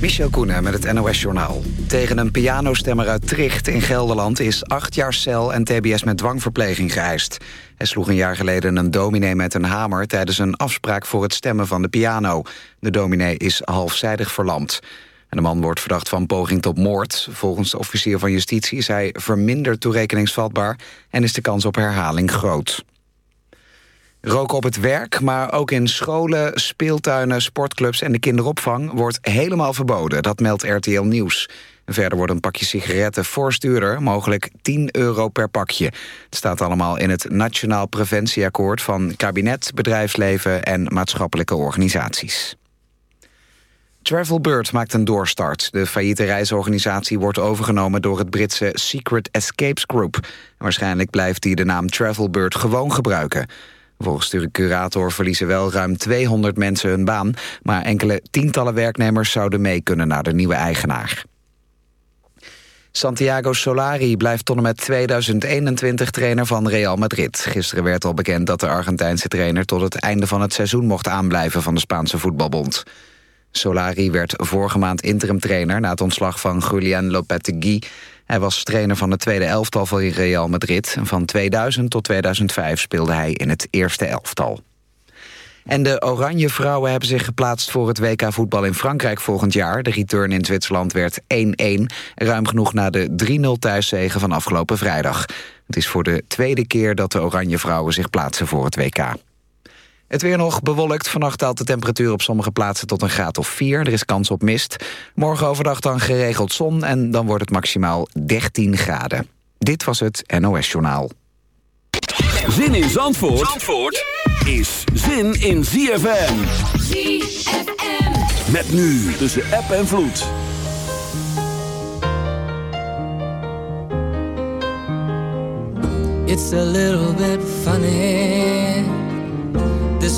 Michel Koenen met het NOS-journaal. Tegen een pianostemmer uit Tricht in Gelderland is acht jaar cel en tbs met dwangverpleging geëist. Hij sloeg een jaar geleden een dominee met een hamer tijdens een afspraak voor het stemmen van de piano. De dominee is halfzijdig verlamd. En de man wordt verdacht van poging tot moord. Volgens de officier van justitie is hij verminderd toerekeningsvatbaar... en is de kans op herhaling groot. Roken op het werk, maar ook in scholen, speeltuinen, sportclubs en de kinderopvang wordt helemaal verboden. Dat meldt RTL Nieuws. Verder wordt een pakje sigaretten voorstuurder, mogelijk 10 euro per pakje. Het staat allemaal in het Nationaal Preventieakkoord van kabinet, bedrijfsleven en maatschappelijke organisaties. Travelbird maakt een doorstart. De failliete reisorganisatie wordt overgenomen door het Britse Secret Escapes Group. Waarschijnlijk blijft die de naam Travelbird gewoon gebruiken. Volgens de curator verliezen wel ruim 200 mensen hun baan... maar enkele tientallen werknemers zouden mee kunnen naar de nieuwe eigenaar. Santiago Solari blijft tot en met 2021 trainer van Real Madrid. Gisteren werd al bekend dat de Argentijnse trainer... tot het einde van het seizoen mocht aanblijven van de Spaanse voetbalbond. Solari werd vorige maand interim trainer... na het ontslag van Julian Lopetegui hij was trainer van het tweede elftal van Real Madrid. Van 2000 tot 2005 speelde hij in het eerste elftal. En de Oranje Vrouwen hebben zich geplaatst voor het WK voetbal in Frankrijk volgend jaar. De return in Zwitserland werd 1-1, ruim genoeg na de 3-0 thuiszegen van afgelopen vrijdag. Het is voor de tweede keer dat de Oranje Vrouwen zich plaatsen voor het WK. Het weer nog bewolkt. Vannacht daalt de temperatuur op sommige plaatsen tot een graad of 4. Er is kans op mist. Morgen overdag dan geregeld zon en dan wordt het maximaal 13 graden. Dit was het NOS Journaal. Zin in Zandvoort, Zandvoort is zin in ZFM. ZFM. Met nu tussen app en vloed. It's a little bit funny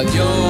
Señor.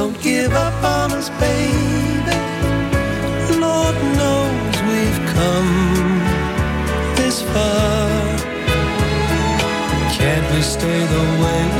Don't give up on us, baby. Lord knows we've come this far. Can't we stay the way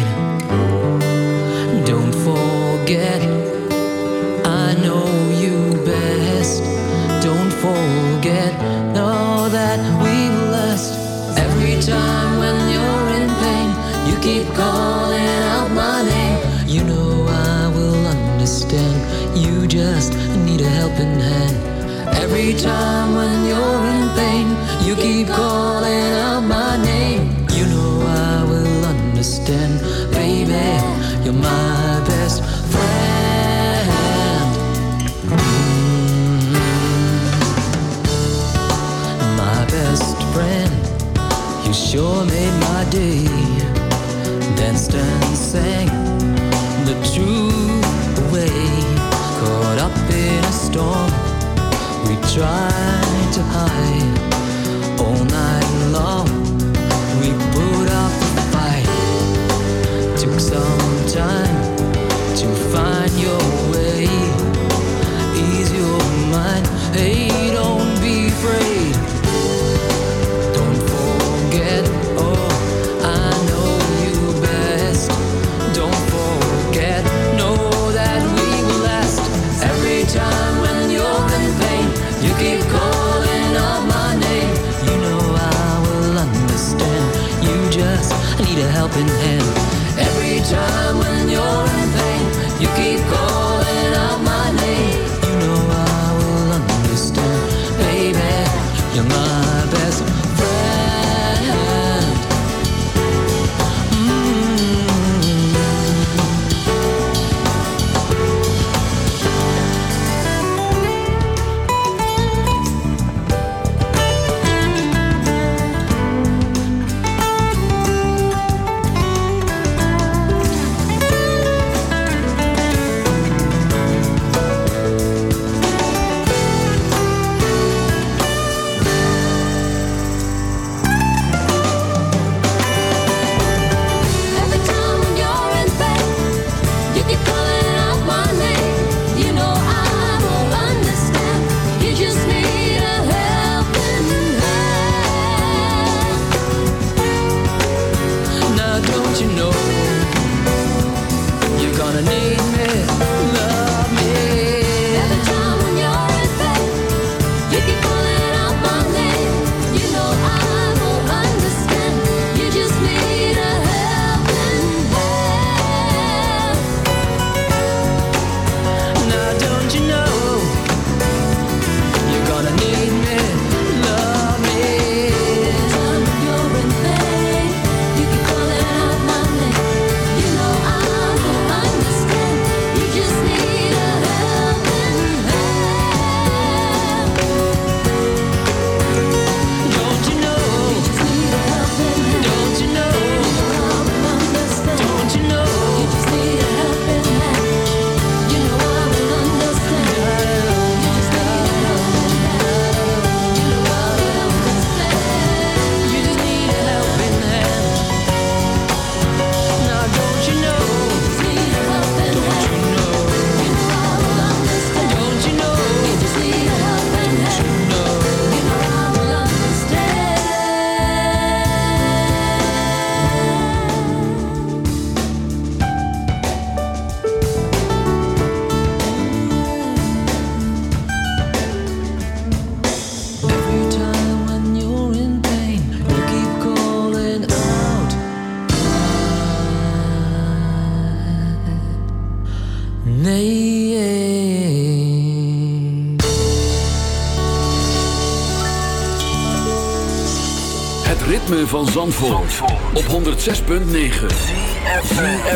106.9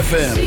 FM.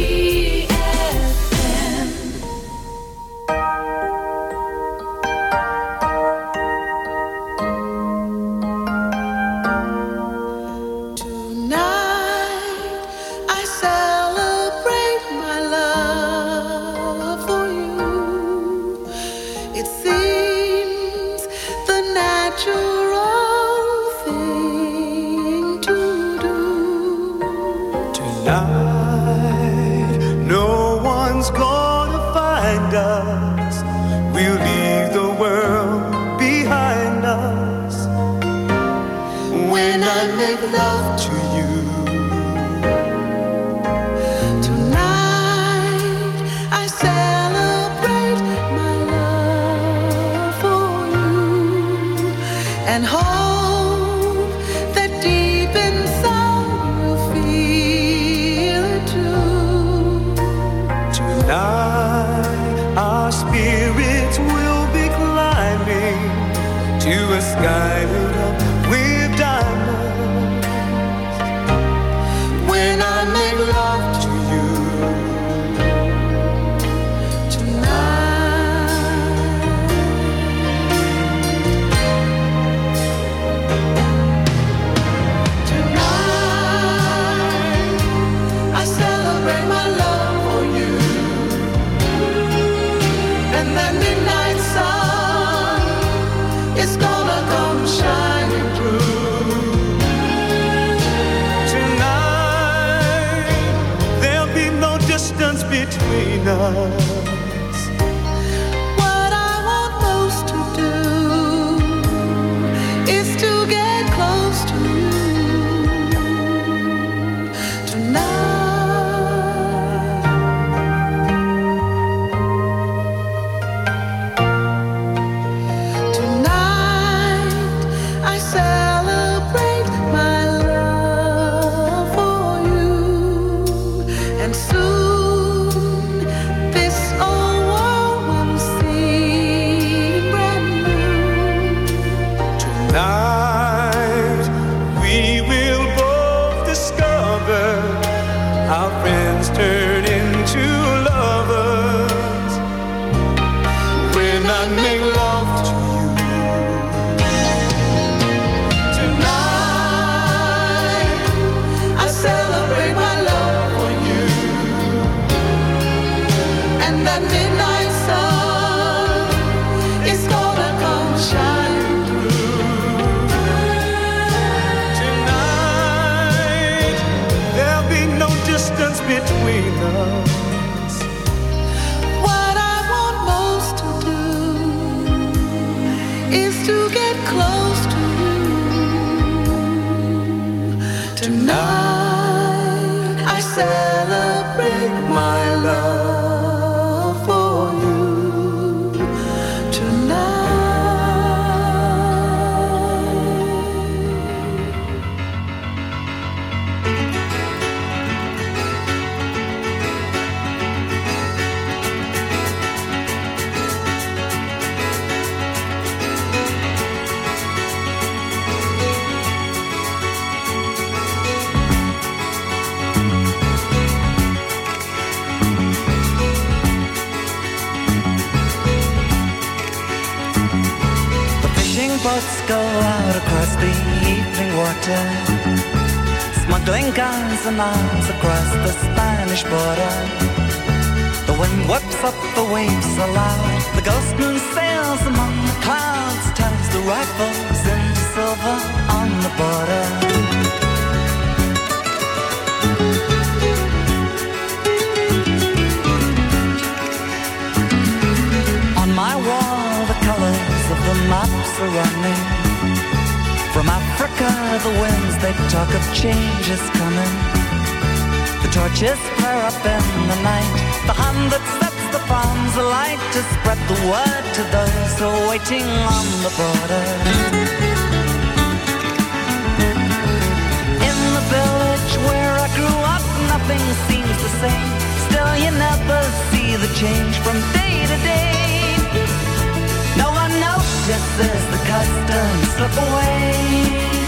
and hold like to spread the word to those who are waiting on the border. In the village where I grew up, nothing seems the same. Still, you never see the change from day to day. No one notices the customs slip away.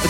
The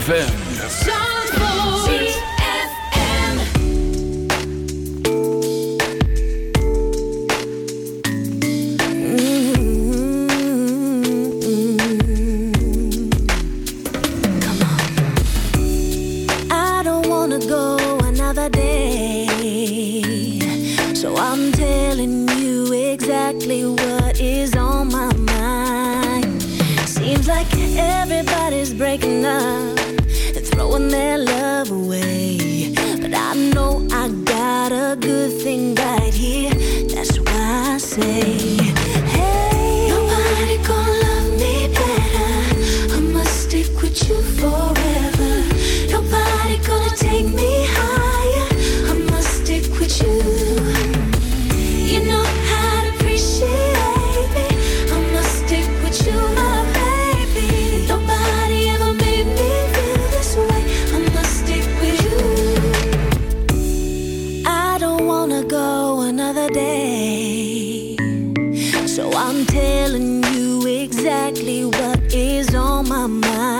ZFM. So I'm telling you exactly what is on my mind.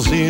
als in